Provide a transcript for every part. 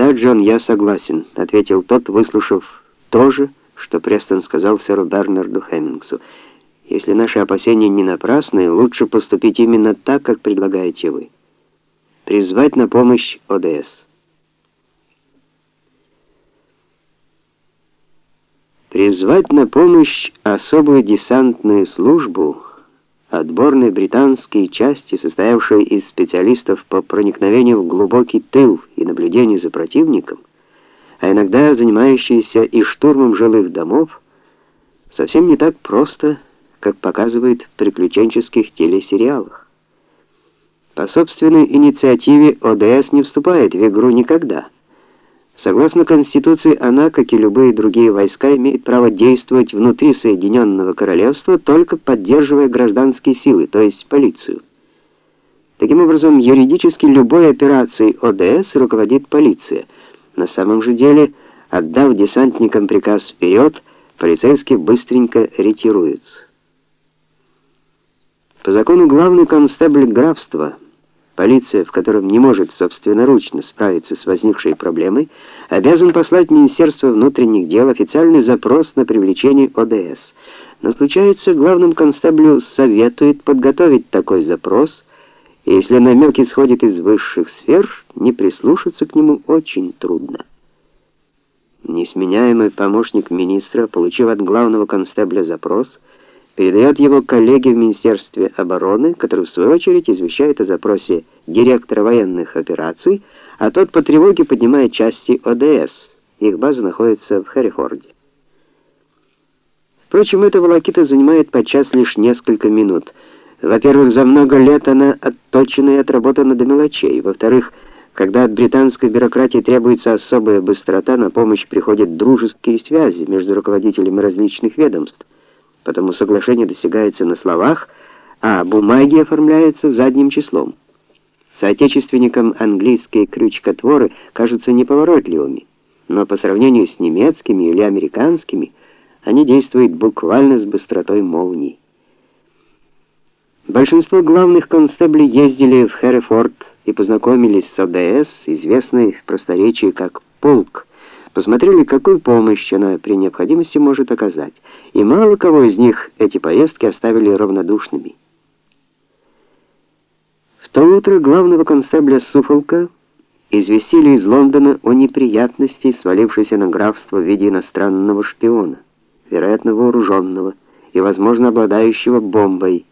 "Да, Джон, я согласен", ответил тот, выслушав то же, что Престон сказал сэру Бернарду Хеммингсу. Если наши опасения не напрасны, лучше поступить именно так, как предлагаете вы. Призвать на помощь ОДС. Призвать на помощь особую десантную службу отборной британской части, состоявшей из специалистов по проникновению в глубокий тыл и наблюдению за противником, а иногда занимающейся и штурмом жилых домов, совсем не так просто, как показывают в приключенческих телесериалах. По собственной инициативе ОДС не вступает в игру никогда. Согласно Конституции, она, как и любые другие войска, имеет право действовать внутри Соединенного Королевства, только поддерживая гражданские силы, то есть полицию. Таким образом, юридически любой операцией ОДС руководит полиция. На самом же деле, отдав десантникам приказ вперед, полицейские быстренько ретируются. По закону главный констебль графства полиция, в котором не может собственноручно справиться с возникшей проблемой, обязан послать в Министерство внутренних дел официальный запрос на привлечение ОДС. Но случается, главным констеблю советует подготовить такой запрос, и если намек исходит из высших сфер, не прислушаться к нему очень трудно. Несменяемый помощник министра, получив от главного констебля запрос, передает его коллеге в Министерстве обороны, который в свою очередь извещает о запросе директора военных операций, а тот по тревоге поднимает части ОДС. Их база находится в Хэррифорде. Впрочем, эта волокита занимает подчас лишь несколько минут. Во-первых, за много лет она отточена и отработана до мелочей. Во-вторых, когда от британской бюрократии требуется особая быстрота, на помощь приходят дружеские связи между руководителями различных ведомств. Потому соглашение достигается на словах, а бумаги оформляются задним числом. Соотечественникам английские крючкотворы кажутся неповоротливыми, но по сравнению с немецкими или американскими они действуют буквально с быстротой молнии. Большинство главных констеблей ездили в Хэррифорд и познакомились с ОДС, известной в просторечии как полк посмотрели, какую помощь она при необходимости может оказать, и мало кого из них эти поездки оставили равнодушными. В то утро главного констебля Суфолка известили из Лондона о неприятности, свалившейся на графство в виде иностранного шпиона, вероятно, вооруженного и, возможно, обладающего бомбой,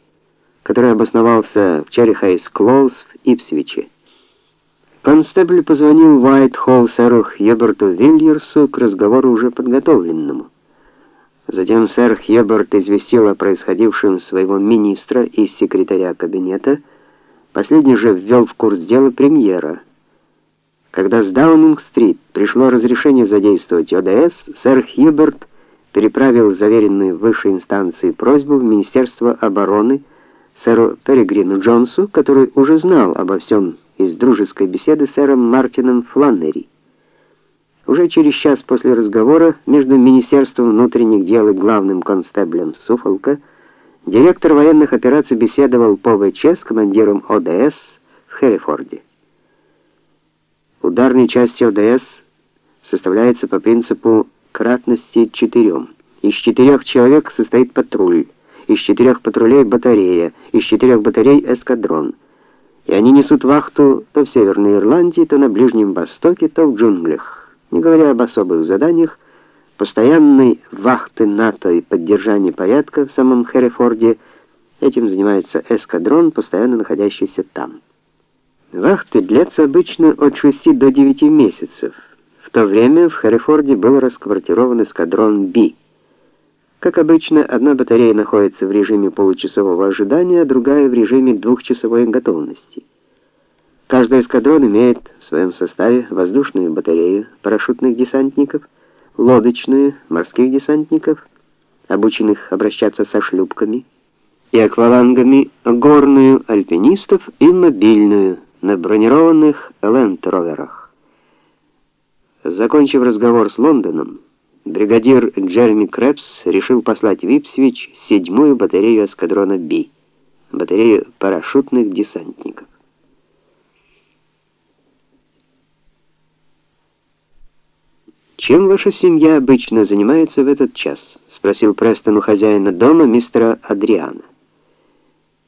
который обосновался в Черри-Хейс-Клоуз в Ипсвиче. Констебль позвонил в Уайт-Холл сэру Хьюберту Вильерсу к разговору уже подготовленному. Затем сэр Хьюберт известил о происходившем своего министра и секретаря кабинета, последний же ввел в курс дела премьера. Когда с Даунинг-стрит пришло разрешение задействовать ОДС, сэр Хьюберт переправил заверенную высшей инстанции просьбу в Министерство обороны сэру Перегрину Джонсу, который уже знал обо всем из дружеской беседы с сэром Мартином Фланнери. Уже через час после разговора между Министерством внутренних дел и главным констеблем Суфолка директор военных операций беседовал по ВЧ с командиром ОДС в Хэррифорде. Ударной части ОДС составляется по принципу кратности четырем. Из четырех человек состоит патруль, из четырех патрулей батарея, из четырех батарей эскадрон и они несут вахту то в Северной Ирландии, то на Ближнем Востоке, то в джунглях. Не говоря об особых заданиях, постоянной вахты НАТО и поддержания порядка в самом Хэррифорде, этим занимается эскадрон, постоянно находящийся там. Вахты длятся обычно от 6 до 9 месяцев. В то время в Хэррифорде был расквартирован эскадрон «Би». Как обычно, одна батарея находится в режиме получасового ожидания, а другая в режиме двухчасовой готовности. Каждый эскадрон имеет в своем составе воздушную батарею парашютных десантников, лодочную морских десантников, обученных обращаться со шлюпками, и аквалангами, горную альпинистов и мобильную на бронированных ленд-роверах. Закончив разговор с Лондоном, бригадир Джереми Крепс решил послать в Ипсвич седьмую батарею эскадрона «Би», батарею парашютных десантников. Чем ваша семья обычно занимается в этот час? спросил Престон у хозяина дома, мистера Адриана.